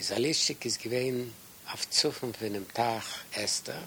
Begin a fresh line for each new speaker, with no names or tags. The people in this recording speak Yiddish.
Salistik ist gewesen auf Zuffen von dem Tag Esther,